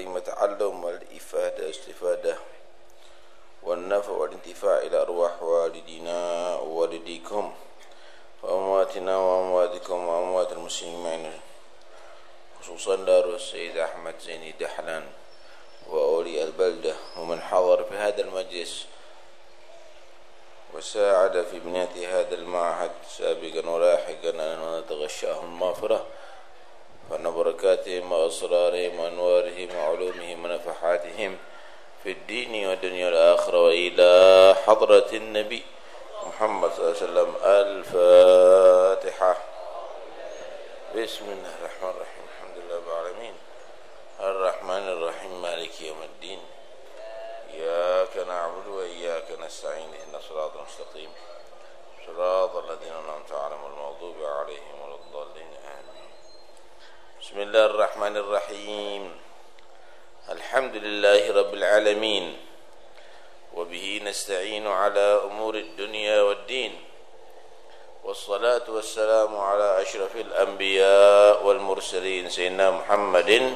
التعليم والتعلم والإفادة والاستفادة والنفع والانتفاع إلى أرواح والدينا ووالديكم وأمواتنا وأمواتكم وأموات المسلمين خصوصا دار السيد أحمد زيني دحلان وأولي البلدة ومن حضر في هذا المجلس وساعد في بناية هذا المعهد سابقا ولاحقا أن نتغشاهم المغفرة فأن بركاتهم وأسرارهم وأنوارهم وعلومهم ونفحاتهم في الدين والدنيا والآخرة وإلى حضرة النبي محمد صلى الله عليه وسلم الفاتحة. بسم الله الرحمن الرحيم. الحمد لله رب العالمين. الرحمن الرحيم. مالك يوم الدين. إياك نعبد وإياك نستعين. إن الصراط المستقيم. صراط الذين أنعمت عليهم المغضوب عليهم بسم الله الرحمن الرحيم. الحمد لله رب العالمين. وبه نستعين على أمور الدنيا والدين. والصلاة والسلام على أشرف الأنبياء والمرسلين سيدنا محمد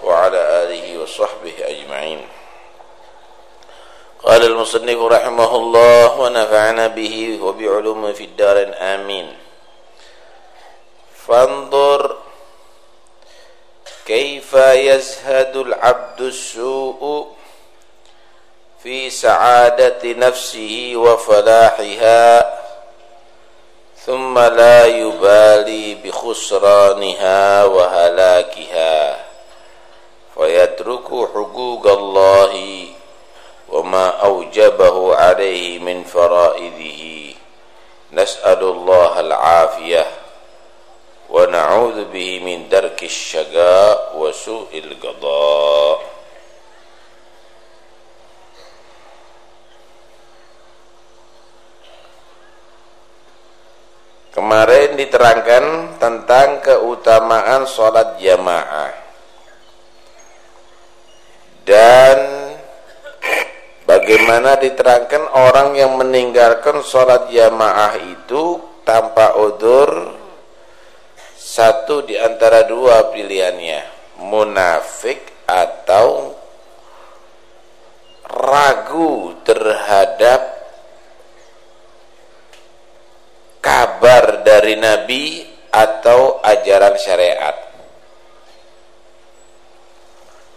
وعلى آله وصحبه أجمعين. قال المصنف رحمه الله ونفعنا به وبعلوم في الدار. آمين. فانظر كيف يزهد العبد السوء في سعادة نفسه وفلاحها ثم لا يبالي بخسرانها وهلاكها فيترك حقوق الله وما أوجبه عليه من فرائضه. نسأل الله العافية. ونعوذ به من درك الشقاء وسوء القضاء Kemarin diterangkan tentang keutamaan sholat jamaah dan bagaimana diterangkan orang yang meninggalkan sholat jamaah itu tanpa udur satu di antara dua pilihannya. Munafik atau ragu terhadap kabar dari Nabi atau ajaran syariat.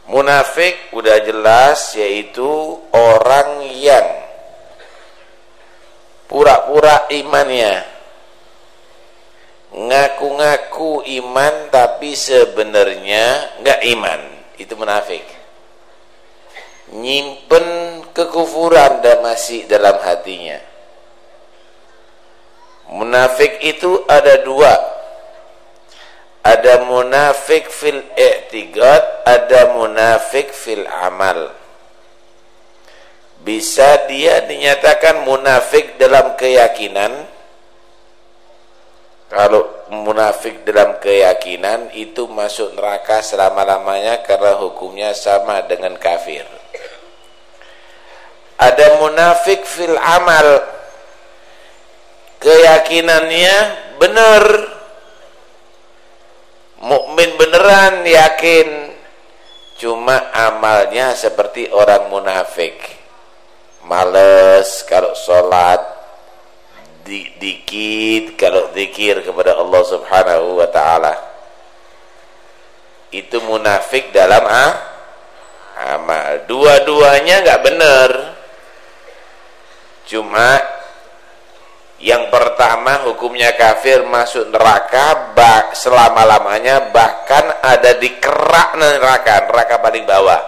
Munafik udah jelas yaitu orang yang pura-pura imannya ngaku-ngaku iman tapi sebenarnya nggak iman. Itu munafik. Nyimpen kekufuran dan masih dalam hatinya. Munafik itu ada dua. Ada munafik fil i'tiqad ada munafik fil amal. Bisa dia dinyatakan munafik dalam keyakinan kalau munafik dalam keyakinan itu masuk neraka selama-lamanya karena hukumnya sama dengan kafir. Ada munafik fil amal. Keyakinannya benar. Mukmin beneran yakin. Cuma amalnya seperti orang munafik. Males kalau sholat di, dikit kalau zikir kepada Allah Subhanahu wa taala. Itu munafik dalam ah, amal. Dua-duanya enggak benar. Cuma yang pertama hukumnya kafir masuk neraka bak selama-lamanya bahkan ada di kerak neraka, neraka paling bawah.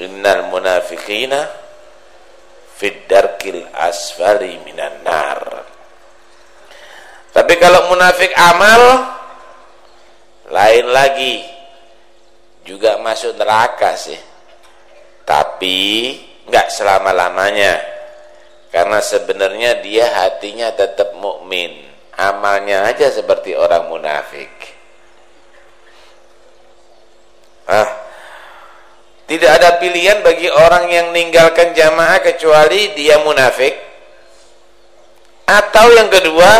Innal munafiqina fid darkil asfali minan nar. Tapi kalau munafik amal lain lagi. Juga masuk neraka sih. Tapi nggak selama-lamanya. Karena sebenarnya dia hatinya tetap mukmin. Amalnya aja seperti orang munafik. Ah tidak ada pilihan bagi orang yang meninggalkan jamaah kecuali dia munafik. Atau yang kedua,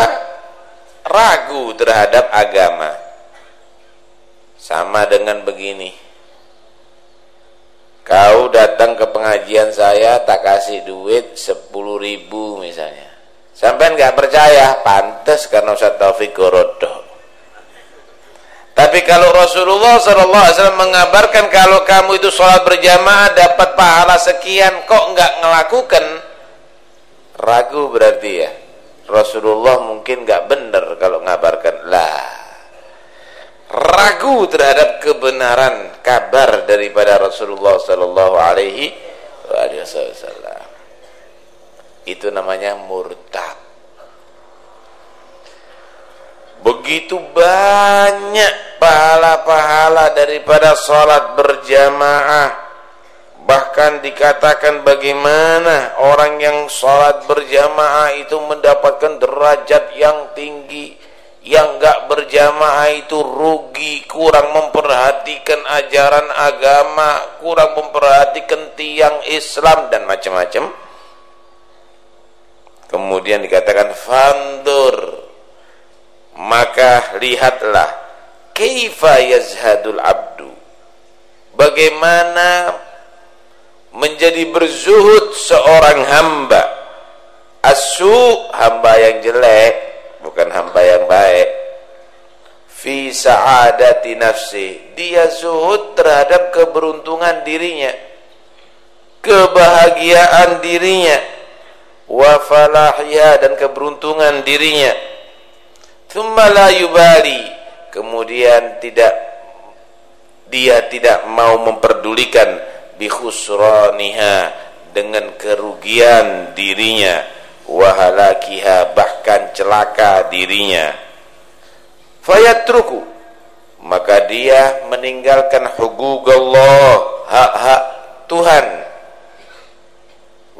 ragu terhadap agama. Sama dengan begini. kau datang ke pengajian saya tak kasih duit 10 ribu misalnya sampai nggak percaya pantas karena Ustaz Taufik Gorodo tapi kalau Rasulullah SAW mengabarkan kalau kamu itu sholat berjamaah dapat pahala sekian kok nggak ngelakukan? Ragu berarti ya. Rasulullah mungkin nggak benar kalau ngabarkan. Lah ragu terhadap kebenaran kabar daripada Rasulullah Wasallam. Itu namanya murtad begitu banyak pahala-pahala daripada sholat berjamaah. Bahkan dikatakan bagaimana orang yang sholat berjamaah itu mendapatkan derajat yang tinggi. Yang gak berjamaah itu rugi kurang memperhatikan ajaran agama kurang memperhatikan tiang Islam dan macam-macam. Kemudian dikatakan fandur maka lihatlah kaifa yazhadul abdu? Bagaimana menjadi berzuhud seorang hamba? Asu hamba yang jelek bukan hamba yang baik. Fi sa'adati nafsi dia zuhud terhadap keberuntungan dirinya. Kebahagiaan dirinya. Wa falahya dan keberuntungan dirinya thumma la yubali. Kemudian tidak dia tidak mau memperdulikan bi khusraniha dengan kerugian dirinya wahalakiha bahkan celaka dirinya. Fayatruku. Maka dia meninggalkan hugugullah hak-hak Tuhan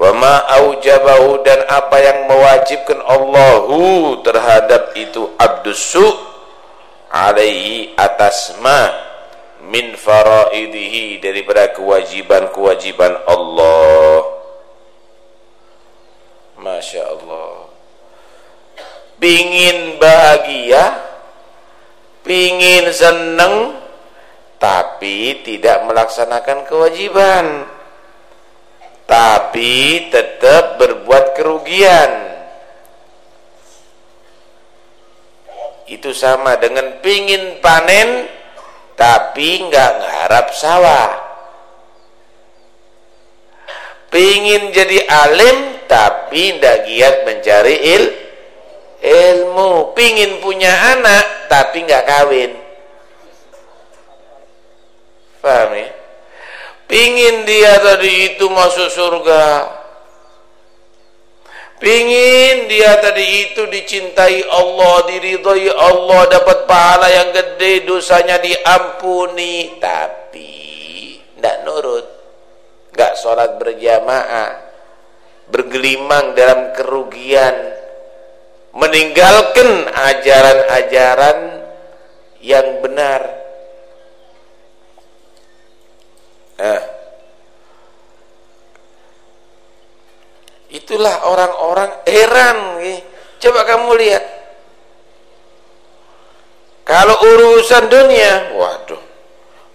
wa ma aujabahu dan apa yang mewajibkan Allahu terhadap itu abdusu alaihi atas ma min faraidihi daripada kewajiban-kewajiban Allah. Masya Allah. Pingin bahagia Pingin seneng Tapi tidak melaksanakan kewajiban Tapi tetap berbuat kerugian. Itu sama dengan pingin panen Tapi nggak ngarap sawah. Pingin jadi alim tapi tidak giat mencari il ilmu. Pingin punya anak tapi nggak kawin. Paham ya pingin dia tadi itu masuk surga. Pingin dia tadi itu dicintai Allah diridhoi Allah dapat pahala yang gede dosanya diampuni. Tapi tidak nurut. Nggak sholat berjamaah bergelimang dalam kerugian. Meninggalkan ajaran-ajaran yang benar nah itulah orang-orang heran coba kamu lihat. Kalau urusan dunia waduh.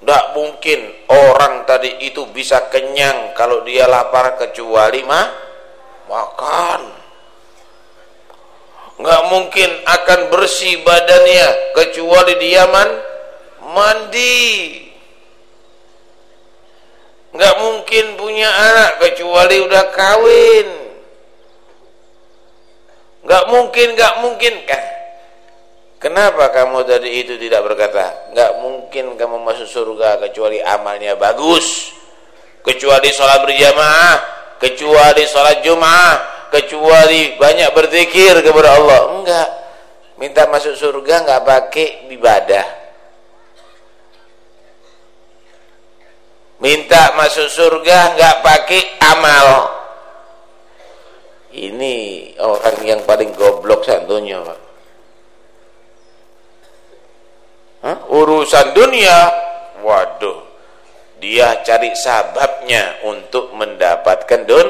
Tidak mungkin orang tadi itu bisa kenyang kalau dia lapar kecuali mah makan. Nggak mungkin akan bersih badannya kecuali dia man mandi nggak mungkin punya anak kecuali udah kawin nggak mungkin nggak mungkin kan kenapa kamu tadi itu tidak berkata nggak mungkin kamu masuk surga kecuali amalnya bagus kecuali sholat berjamaah kecuali sholat Jumat, kecuali banyak berzikir kepada Allah. Enggak. Minta masuk surga enggak pakai ibadah. Minta masuk surga enggak pakai amal. Ini orang yang paling goblok santunya. Hah? Urusan dunia, waduh dia cari sababnya untuk mendapatkan dun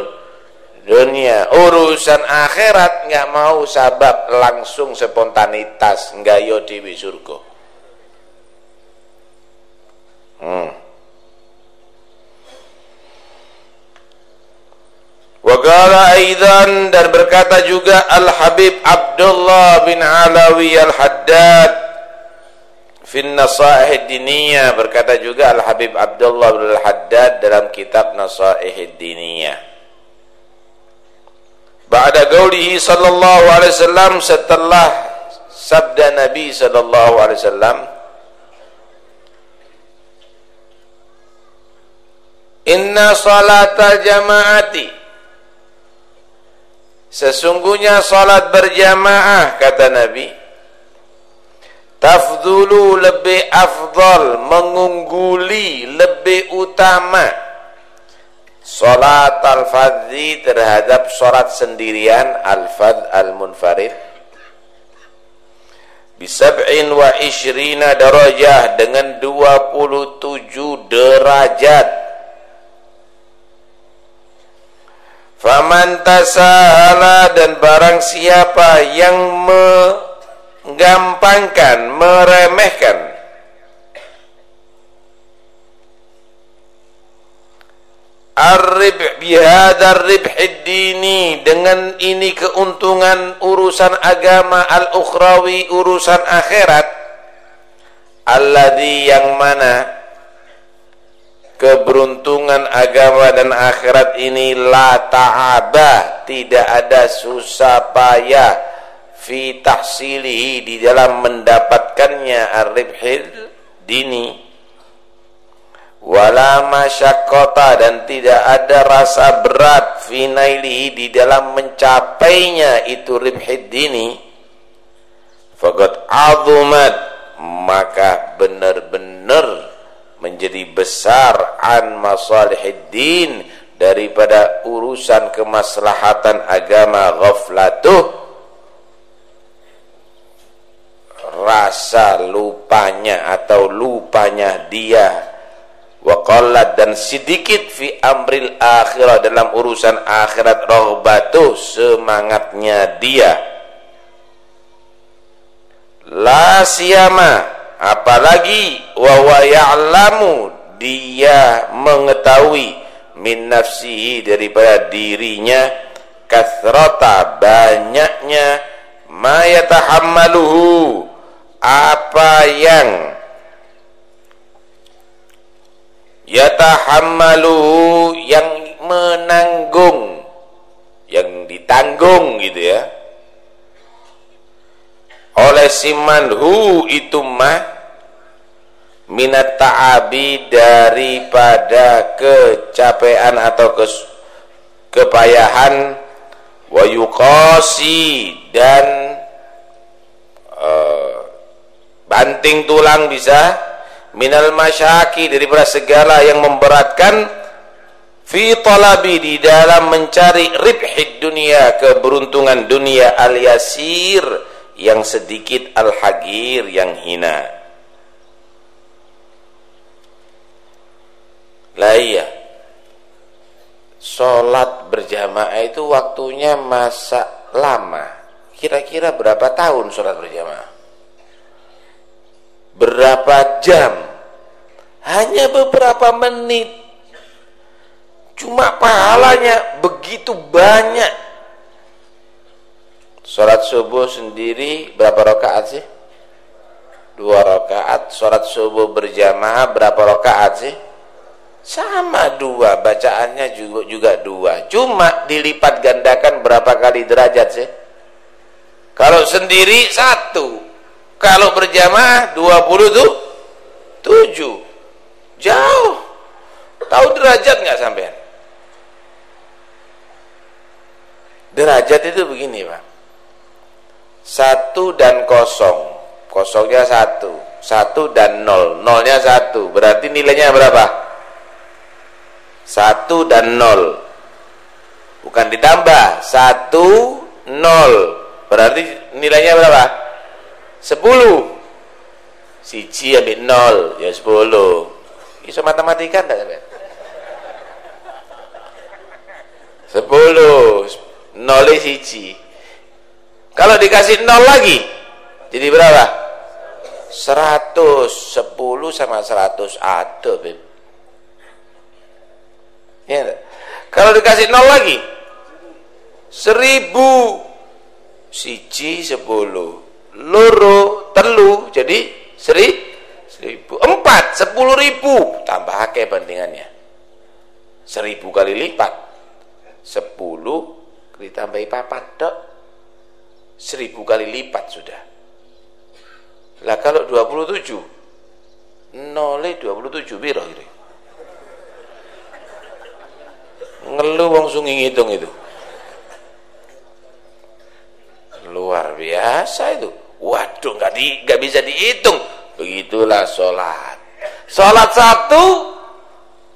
dunia urusan akhirat nggak mau sabab langsung spontanitas nggak yo di surga hmm. Qala aidan dan berkata juga Al-Habib Abdullah bin Alawi Al-Haddad fin Nasaih Diniyah berkata juga Al-Habib Abdullah bin Al-Haddad dalam kitab Nasaih Diniyah Ba'da qaulihi sallallahu alaihi wasallam setelah sabda Nabi sallallahu alaihi wasallam Inna salatal jama'ati Sesungguhnya salat berjamaah kata Nabi tafdhulu lebih afdal mengungguli lebih utama. Salat al-fadhi terhadap salat sendirian al-fadh al-munfarid. Bisab'in wa ishrina darajah dengan 27 derajat Faman tasahala dan barang siapa yang menggampangkan, meremehkan. Ar-rib bihadar ribhid dini dengan ini keuntungan urusan agama al-ukhrawi urusan akhirat. Alladhi yang mana keberuntungan agama dan akhirat ini la ta'aba. Tidak ada susah payah. Fi tahsilihi di dalam mendapatkannya ar-ribhil dini. Wala masyaqqata dan tidak ada rasa berat. Fi nailihi di dalam mencapainya itu ribhid dini. Faqad azumat maka benar-benar menjadi besar an masalihiddin daripada urusan kemaslahatan agama ghaflatuh. Rasa lupanya atau lupanya dia waqallat dan sedikit fi amril akhirah dalam urusan akhirat rohbatuh semangatnya dia. La siyama apalagi wa ya'lamu dia mengetahui min nafsihi daripada dirinya kathrata banyaknya ma yatahammaluhu apa yang yatahammaluhu yang menanggung yang ditanggung gitu ya oleh simanhu itu mah minat ta'abi daripada kecapean atau kes, kepayahan wa dan uh, banting tulang bisa minal masyaki daripada segala yang memberatkan fi talabi di dalam mencari ribhid dunia keberuntungan dunia al yasir yang sedikit al-hagir yang hina. Lah iya. Sholat berjamaah itu waktunya masa lama. Kira-kira berapa tahun sholat berjamaah? Berapa jam? Hanya beberapa menit. Cuma pahalanya begitu banyak Sholat subuh sendiri berapa rakaat sih? Dua rakaat. Sholat subuh berjamaah berapa rakaat sih? Sama dua. Bacaannya juga juga dua. Cuma dilipat gandakan berapa kali derajat sih? Kalau sendiri satu. Kalau berjamaah dua puluh tuh tujuh. Jauh. Tahu derajat nggak sampean? Derajat itu begini, Pak satu dan kosong. Kosongnya satu. Satu dan nol. Nolnya satu. Berarti nilainya berapa? Satu dan nol. Bukan ditambah. Satu nol. Berarti nilainya berapa? Sepuluh. Siji ambil nol. Ya sepuluh. Iso matematika enggak sampai? Sepuluh. Nolnya siji kalau dikasih nol lagi, jadi berapa? 110 sama 100 ada, Beb. Ya, kalau dikasih nol lagi, seribu. Siji sepuluh. Loro telu jadi seri seribu. Empat sepuluh ribu. Tambah akeh bandingannya. Seribu kali lipat. Sepuluh ditambahi papat dok seribu kali lipat sudah. Lah kalau dua puluh tujuh? Nolnya dua puluh tujuh biro ini? Ngeluh wong sungi ngitung itu. Luar biasa itu. Waduh nggak di nggak bisa dihitung. Begitulah sholat. Sholat satu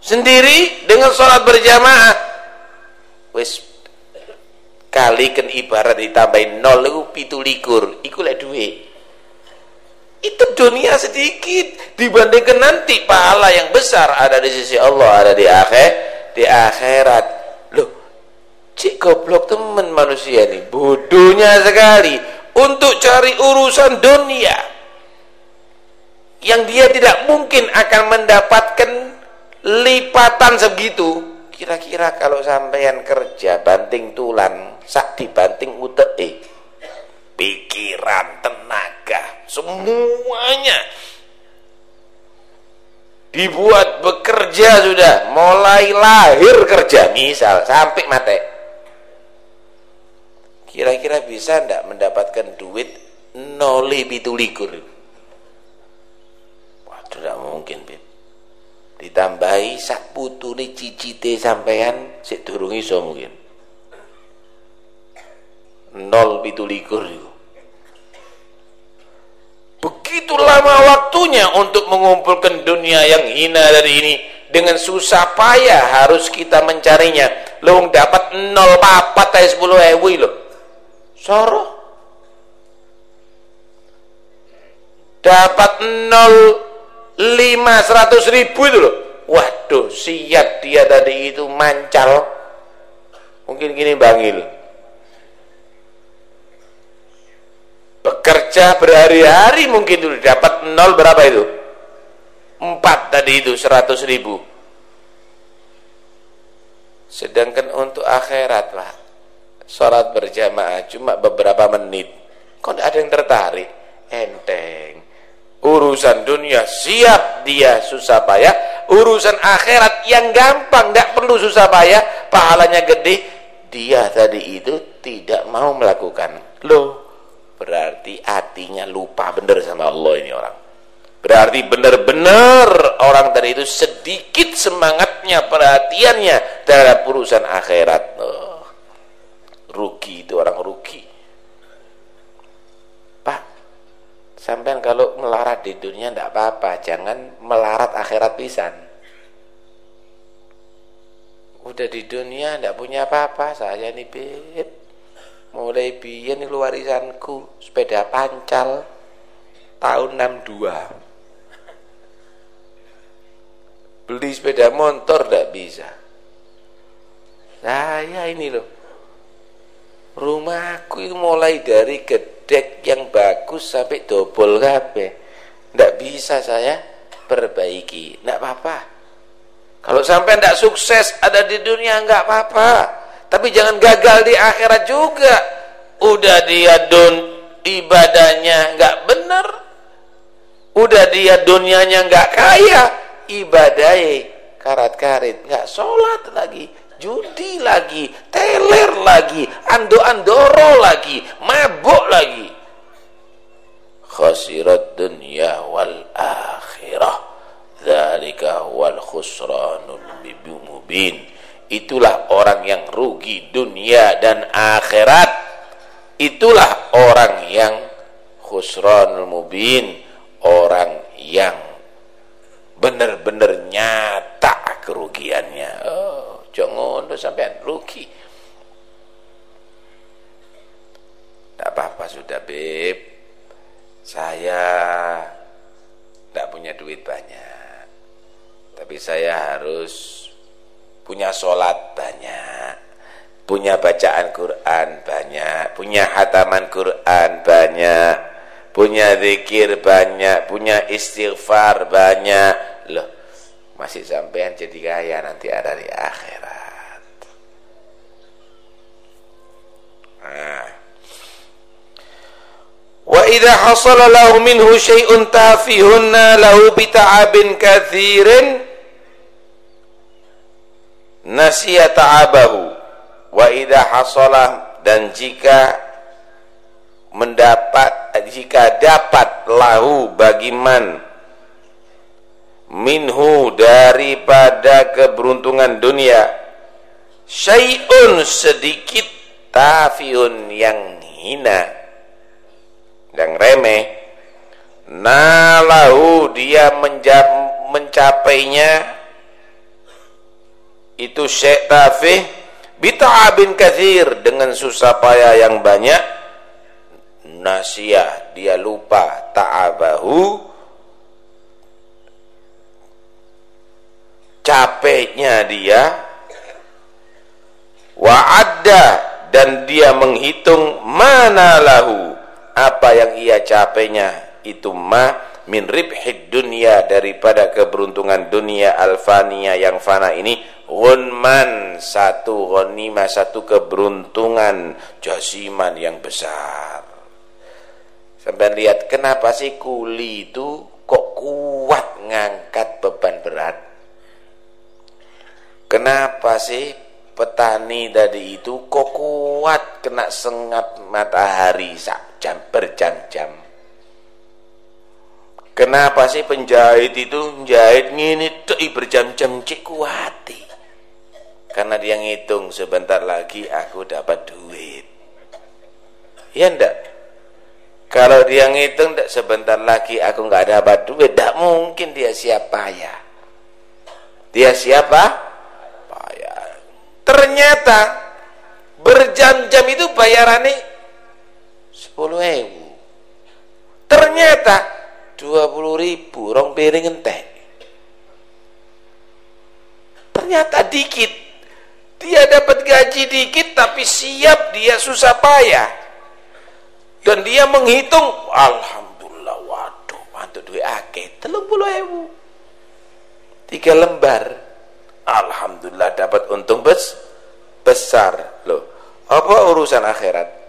sendiri dengan sholat berjamaah. Wis kalikan ibarat ditambahin nol itu pitu likur. Iku lek duit itu dunia sedikit. Dibandingkan nanti pahala yang besar ada di sisi Allah ada di akhir di akhirat. Cik goblok temen manusia ini bodohnya sekali. Untuk cari urusan dunia yang dia tidak mungkin akan mendapatkan lipatan segitu kira-kira kalau sampean kerja banting tulang sak dibanting uteke. Pikiran tenaga semuanya. Dibuat bekerja sudah mulai lahir kerja. Misal sampai mati kira-kira bisa ndak mendapatkan duit noli bitulikur waduh tidak mungkin Bib. Ditambahi sak putune cicite sampean sik durung iso mungkin. nol bitulikur itu begitu lama waktunya untuk mengumpulkan dunia yang hina dari ini dengan susah payah harus kita mencarinya. Lo dapat nol papat kayak sepuluh ewu loh Soro? Dapat 0 500 ribu itu loh. Waduh siap dia tadi itu mancal. Mungkin gini bangil bekerja berhari-hari mungkin dulu dapat nol berapa itu? Empat tadi itu 100 ribu. Sedangkan untuk akhirat lah. Sholat berjamaah cuma beberapa menit. Kok ada yang tertarik? Enteng urusan dunia siap dia susah payah. Urusan akhirat yang gampang tidak perlu susah payah. Pahalanya gede. Dia tadi itu tidak mau melakukan. Loh berarti hatinya lupa bener sama Allah ini orang. Berarti benar-benar orang tadi itu sedikit semangatnya perhatiannya terhadap urusan akhirat. Oh rugi itu orang rugi pak sampean kalau melarat di dunia tidak apa-apa jangan melarat akhirat pisan. Udah di dunia tidak punya apa-apa saya nih beb mulai biyen ini warisanku sepeda pancal tahun 62 beli sepeda motor tidak bisa. Saya ini loh rumahku itu mulai dari gedek yang bagus sampai dobol kabeh. Ndak bisa saya perbaiki. Ndak apa-apa. Kalau sampai ndak sukses ada di dunia nggak apa-apa. Tapi jangan gagal di akhirat juga. Udah dia don ibadahnya nggak benar udah dia dunianya nggak kaya ibadahnya karat-karit. Nggak sholat lagi judi lagi, teler lagi, ando-andoro lagi, mabuk lagi. Khasirat dunya wal akhirah. Dzalika wal khusranul mubin. Itulah orang yang rugi dunia dan akhirat. Itulah orang yang khusranul mubin, orang yang benar-benar nyata kerugiannya. Oh jangan sampai sampean rugi. Tidak apa-apa sudah beb saya tidak punya duit banyak. Tapi saya harus punya sholat banyak. Punya bacaan Quran banyak. Punya hataman Quran banyak. Punya zikir banyak. Punya istighfar banyak. Loh masih sampean jadi kaya nanti ada di akhirat وإذا حصل له منه شيء minhu syai'un tafihunna lahu bita'abin katsirin nasiya ta'abahu dan jika mendapat jika dapat lahu bagi man minhu daripada keberuntungan dunia syai'un sedikit tafiun yang hina. Yang remeh. Nalahu dia mencapainya. Itu syekh tafih. Bita'abin kathir. Dengan susah payah yang banyak. Nasiyah dia lupa ta'abahu. Capeknya dia. Wa'adda dan dia menghitung mana lahu. Apa yang ia capeknya itu ma min ribhid dunia daripada keberuntungan dunia alfania yang fana ini. Gunman satu ghanimah satu keberuntungan jasiman yang besar. Sampai lihat kenapa sih kuli itu kok kuat ngangkat beban berat. Kenapa sih petani tadi itu kok kuat kena sengat matahari sak jam berjam-jam Kenapa sih penjahit itu jahit ngini tuh berjam-jam cik kuati? Karena dia ngitung sebentar lagi aku dapat duit. Ya ndak? Kalau dia ngitung ndak sebentar lagi aku nggak dapat duit, ndak mungkin dia siapa ya? Dia siapa? Ternyata berjam-jam itu bayarannya sepuluh ribu. Ternyata dua puluh ribu rong piring entek ternyata dikit. Dia dapat gaji dikit tapi siap dia susah payah. Dan dia menghitung Alhamdulillah waduh mantu duit akeh telung puluh ribu tiga lembar Alhamdulillah dapat untung bes besar loh apa urusan akhirat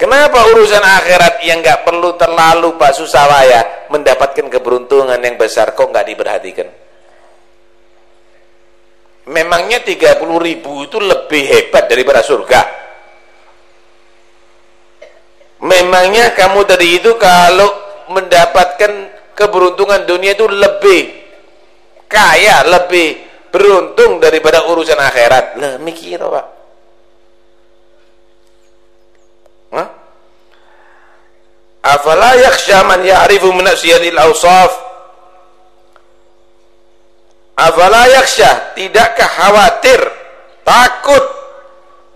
Kenapa urusan akhirat yang nggak perlu terlalu Pak Susawaya mendapatkan keberuntungan yang besar kok nggak diperhatikan? Memangnya 30 ribu itu lebih hebat daripada surga? Memangnya kamu tadi itu kalau mendapatkan keberuntungan dunia itu lebih kaya, lebih beruntung daripada urusan akhirat? Lah mikir Pak. afala yakhsha man ya'rifu min asyadil awsaf? Afala yakhsha? Tidakkah khawatir takut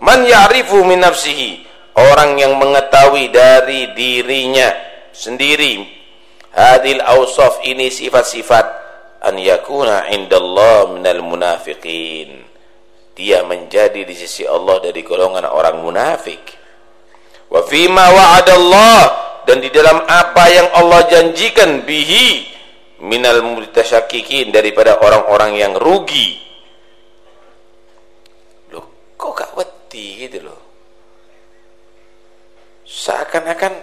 man ya'rifu min nafsihi? Orang yang mengetahui dari dirinya sendiri. Hadil awsaf ini sifat-sifat an yakuna indallah minal munafiqin. Dia menjadi di sisi Allah dari golongan orang munafik. Wa fima wa'adallah dan di dalam apa yang Allah janjikan bihi minal mutasyakkikin daripada orang-orang yang rugi. Loh kok gak wedi gitu loh? Seakan-akan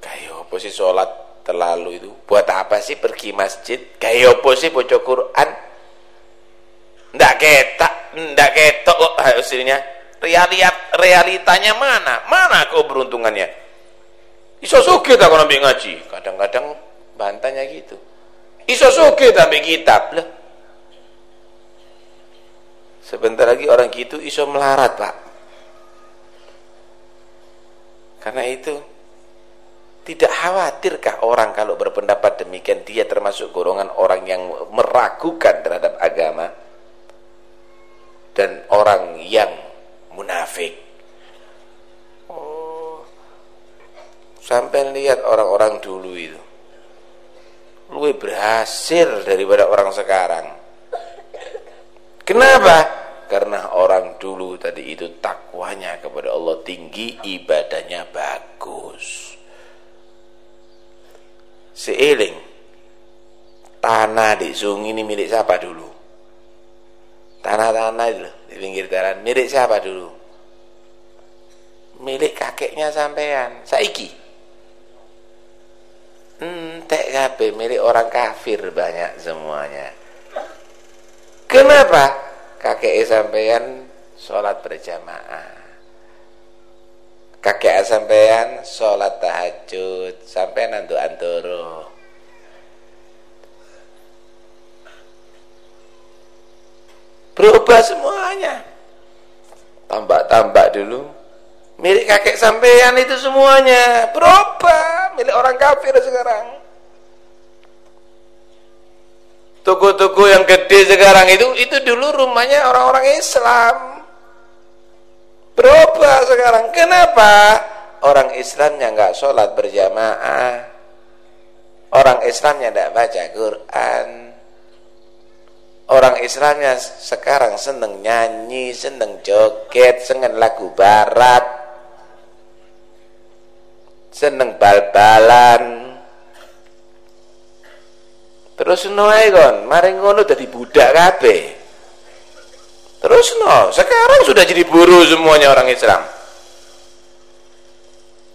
kayak apa sih sholat terlalu itu buat apa sih pergi masjid kayak apa sih baca Quran ndak ketak ndak ketok kok hasilnya Realiat, realitanya mana? Mana keberuntungannya? Iso suke tak kalau ngaji. Kadang-kadang bantanya gitu. Iso suke tapi kitab lah. Sebentar lagi orang gitu iso melarat pak. Karena itu tidak khawatirkah orang kalau berpendapat demikian dia termasuk golongan orang yang meragukan terhadap agama dan orang yang munafik. Oh, sampai lihat orang-orang dulu itu, lebih berhasil daripada orang sekarang. Kenapa? Karena orang dulu tadi itu takwanya kepada Allah tinggi, ibadahnya bagus. Seiling, tanah di sungai ini milik siapa dulu? Tanah-tanah itu di pinggir jalan. Milik siapa dulu? Milik kakeknya sampean. Saiki. Entek kabeh milik orang kafir banyak semuanya. Kenapa kakek sampean sholat berjamaah kakek sampean sholat tahajud sampai nantu antoro berubah semuanya. Tambah-tambah dulu. Milik kakek sampean itu semuanya. Berubah milik orang kafir sekarang. Toko-toko yang gede sekarang itu itu dulu rumahnya orang-orang Islam Berubah sekarang. Kenapa? Orang Islamnya nggak sholat berjamaah. Orang Islamnya tidak baca Quran. Orang Islamnya sekarang seneng nyanyi, seneng joget, seneng lagu barat, seneng bal-balan. Terus noe kon, mari ngono dadi budak kabeh. Terus no, sekarang sudah jadi buruh semuanya orang Islam.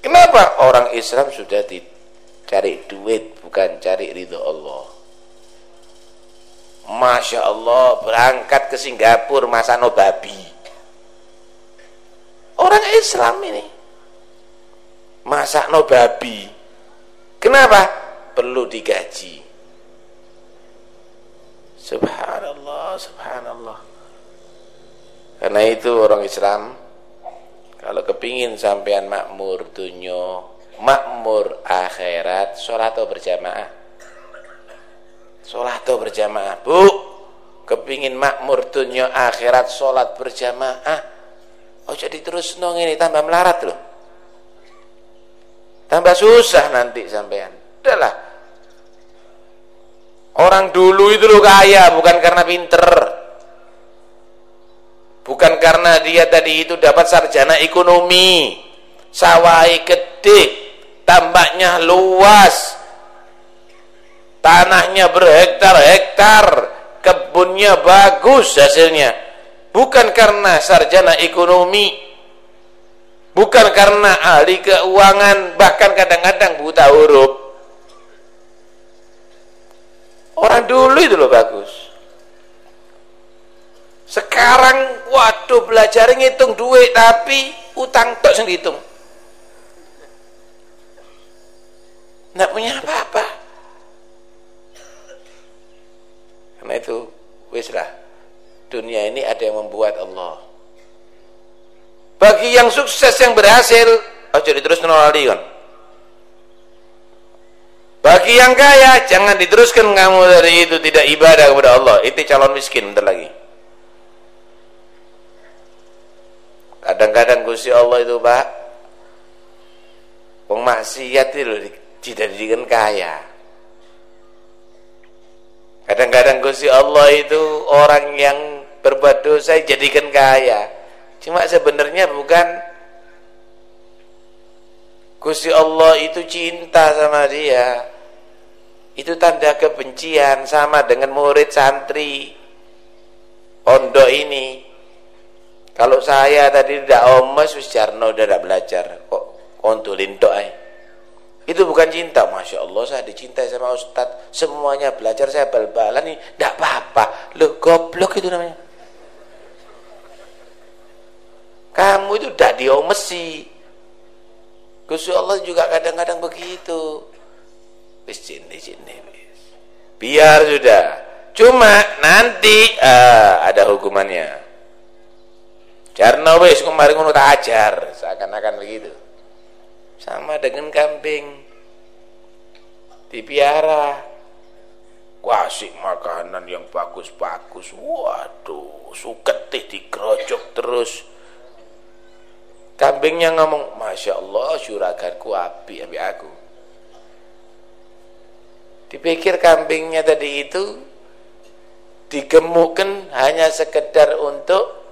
Kenapa? Orang Islam sudah dicari duit, bukan cari ridho Allah. Masya Allah, berangkat ke Singapura masa no babi. Orang Islam ini. Masak no babi. Kenapa? Perlu digaji. Subhanallah, subhanallah. Karena itu orang Islam kalau kepingin sampean makmur dunia, makmur akhirat, sholat berjamaah. Sholat berjamaah, Bu. Kepingin makmur dunia akhirat, sholat berjamaah. Oh jadi terus nong ini tambah melarat loh. Tambah susah nanti sampean. Udahlah. Orang dulu itu lo kaya bukan karena pinter bukan karena dia tadi itu dapat sarjana ekonomi. Sawai gede tambaknya luas tanahnya berhektar-hektar kebunnya bagus hasilnya. Bukan karena sarjana ekonomi. Bukan karena ahli keuangan bahkan kadang-kadang buta huruf. Orang dulu itu loh bagus sekarang waduh belajar ngitung duit tapi utang tok sing dihitung. Enggak punya apa-apa. Karena itu wis lah. Dunia ini ada yang membuat Allah. Bagi yang sukses yang berhasil, ojo diteruskan lali kan. Bagi yang kaya, jangan diteruskan kamu dari itu tidak ibadah kepada Allah. Itu calon miskin bentar lagi. Kadang-kadang Gusti Allah itu, Pak, wong maksiat itu tidak dijadikan kaya. Kadang-kadang Gusti Allah itu orang yang berbuat dosa jadikan kaya. Cuma sebenarnya bukan Gusti Allah itu cinta sama dia. Itu tanda kebencian sama dengan murid santri pondok ini kalau saya tadi tidak omes wis jarno tidak belajar kok kontulin tok Itu bukan cinta, masya Allah saya dicintai sama Ustad. Semuanya belajar saya bal-balan nih, tidak apa-apa. Lo goblok itu namanya. Kamu itu tidak diomesi. Gusti Allah juga kadang-kadang begitu. Wis sini sini Biar sudah. Cuma nanti uh, ada hukumannya. Jarno wis kemarin ngono tak ajar, seakan-akan begitu. Sama dengan kambing dipiara kasih makanan yang bagus-bagus. Waduh, suketih dikerocok terus. Kambingnya ngomong, Masya Allah syuraganku api ambil aku. Dipikir kambingnya tadi itu digemukkan hanya sekedar untuk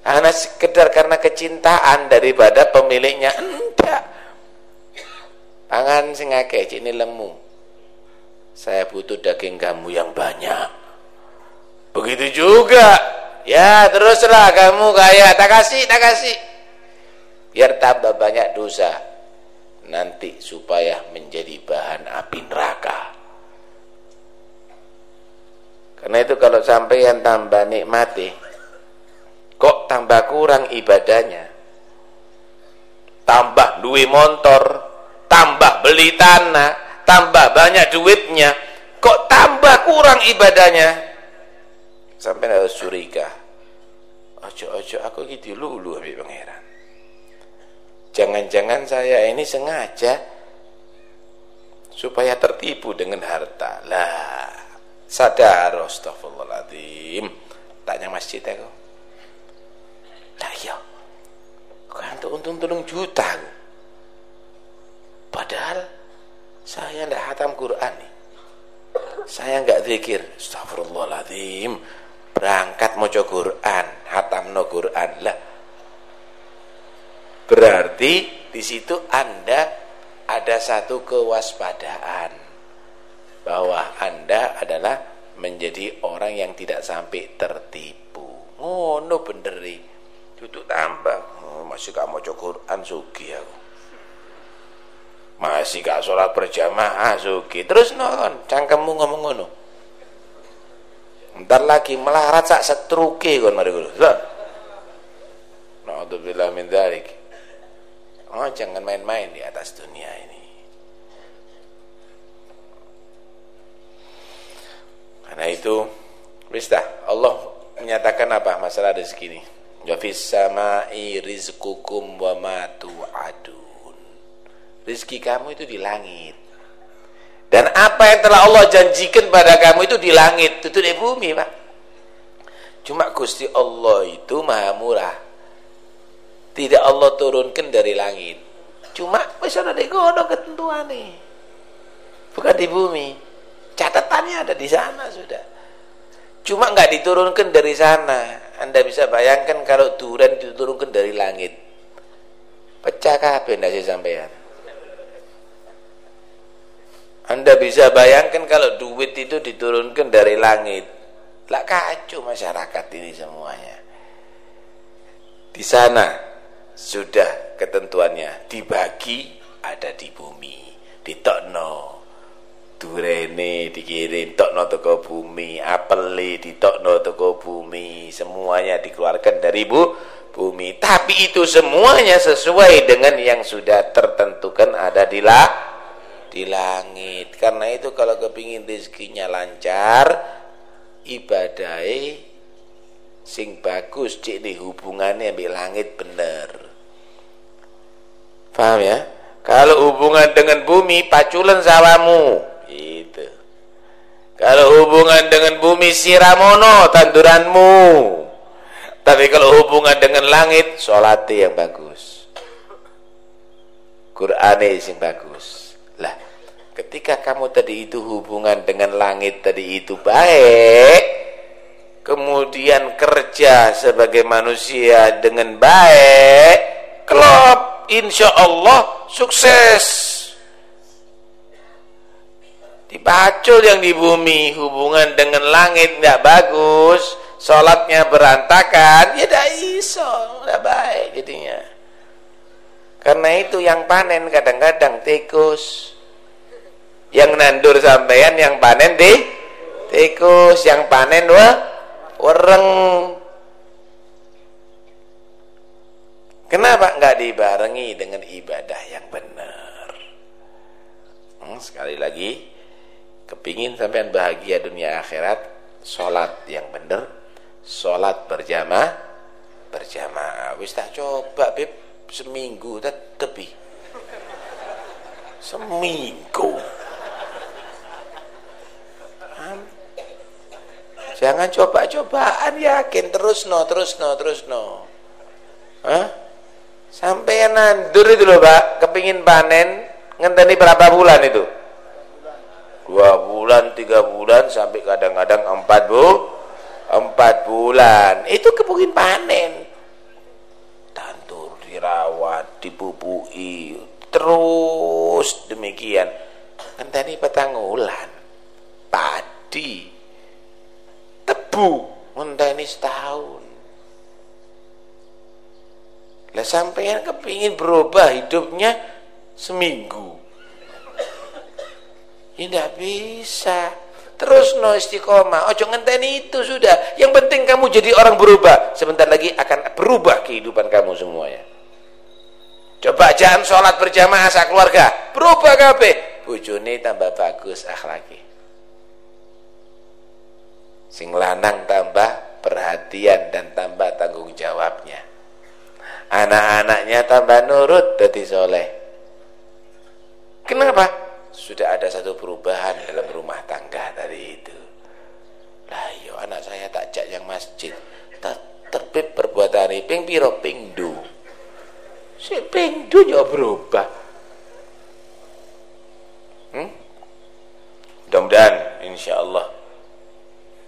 hanya sekedar karena kecintaan daripada pemiliknya enggak. Pangan sing akeh ini lemu. Saya butuh daging kamu yang banyak. Begitu juga. Ya teruslah kamu kaya. Tak kasih tak kasih. Biar tambah banyak dosa. Nanti supaya menjadi bahan api neraka. Karena itu kalau sampai yang tambah nikmati kok tambah kurang ibadahnya tambah duit motor tambah beli tanah tambah banyak duitnya kok tambah kurang ibadahnya sampai harus curiga ojo-ojo aku gitu lulu ambil pangeran Jangan-jangan saya ini sengaja supaya tertipu dengan harta. Lah, sadar astagfirullahaladzim. Tanya masjid aku. Lah iya. Kan untuk untung tulung juta. Padahal saya tidak hatam Quran nih. Saya enggak zikir. Astagfirullahaladzim. Berangkat mau Quran, hatam no Quran. Lah, Berarti di situ Anda ada satu kewaspadaan bahwa Anda adalah menjadi orang yang tidak sampai tertipu. Oh, no benderi. Tutup tambah. Oh, masih gak mau Quran sugi aku. Masih gak sholat berjamaah sugi. Terus non, cangkemmu ngomong ngono. Ntar lagi melarat sak setruke kon mari kulo. Naudzubillah min dzalik. Oh, jangan main-main di atas dunia ini. Karena itu, wis Allah menyatakan apa masalah rezeki ini? Wa fis sama'i rizqukum wa ma tu'adun. Rezeki kamu itu di langit. Dan apa yang telah Allah janjikan pada kamu itu di langit, itu di bumi, Pak. Cuma Gusti Allah itu Maha Murah tidak Allah turunkan dari langit cuma wis ana di kono ketentuane bukan di bumi catatannya ada di sana sudah cuma nggak diturunkan dari sana anda bisa bayangkan kalau durian diturunkan dari langit. Pecah kabeh ndak sih sampean? Anda bisa bayangkan kalau duit itu diturunkan dari langit. Lah kacau masyarakat ini semuanya. Di sana sudah ketentuannya. Dibagi ada di bumi. Ditokno durene dikirim tokno toko bumi apeli ditokno toko bumi semuanya dikeluarkan dari bu bumi tapi itu semuanya sesuai dengan yang sudah tertentukan ada di la di langit karena itu kalau kepingin rezekinya lancar ibadai sing bagus cik di hubungannya ambil langit bener Paham ya? Kalau hubungan dengan bumi paculan sawamu. Itu. Kalau hubungan dengan bumi siramono tanduranmu. Tapi kalau hubungan dengan langit salate yang bagus. Qur'ane sing bagus. Lah, ketika kamu tadi itu hubungan dengan langit tadi itu baik, kemudian kerja sebagai manusia dengan baik, klop insya Allah sukses dipacul yang di bumi hubungan dengan langit tidak bagus. Sholatnya berantakan ya tidak iso tidak baik jadinya. Karena itu yang panen kadang-kadang tikus. Yang nandur sampean yang panen di tikus. Yang panen wah wereng. Kenapa nggak dibarengi dengan ibadah yang benar? Hmm, sekali lagi, kepingin sampean bahagia dunia akhirat, sholat yang benar, sholat berjamaah, berjamaah. Wis tak coba beb seminggu tepi. Seminggu. Jangan coba-cobaan yakin terus no terus no terus no. Hah? Sampai nandur itu loh Pak, kepingin panen, ngenteni berapa bulan itu? Dua bulan, tiga bulan, sampai kadang-kadang empat bu, empat bulan. Itu kepingin panen. Tandur, dirawat, dipupui, terus demikian. Ngenteni petang bulan, padi, tebu, ngenteni setahun lah sampean kepingin berubah hidupnya seminggu tidak bisa. Terus no istiqomah. Ojo ngenteni itu sudah. Yang penting kamu jadi orang berubah. Sebentar lagi akan berubah kehidupan kamu semuanya coba jangan sholat berjamaah sak keluarga. Berubah kabeh. Bujuni tambah bagus akhlaki. Sing lanang tambah perhatian dan tambah tanggung jawabnya. Anak-anaknya tambah nurut jadi soleh. Kenapa? Sudah ada satu perubahan dalam rumah tangga tadi itu. Lah yo iya, anak saya tak jak yang masjid. Tak terbit perbuatan ping piro? Ping du. Si ping du yo berubah. Hmm? mudah-mudahan insya Allah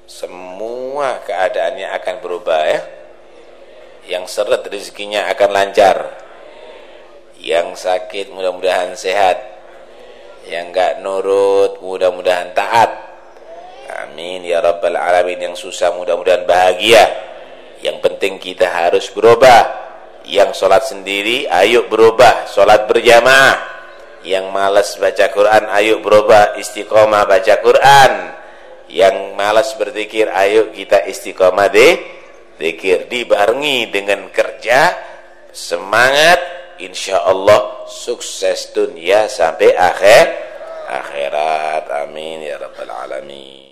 semua keadaannya akan berubah ya. Yang seret rezekinya akan lancar. Yang sakit mudah-mudahan sehat yang enggak nurut mudah-mudahan taat. Amin ya rabbal alamin. Yang susah mudah-mudahan bahagia. Yang penting kita harus berubah. Yang sholat sendiri ayo berubah. Sholat berjamaah. Yang malas baca Quran ayo berubah. Istiqomah baca Quran. Yang malas berzikir ayo kita istiqomah deh zikir. Dibarengi dengan kerja semangat insya Allah sukses dunia sampai akhir akhirat. Amin ya rabbal alamin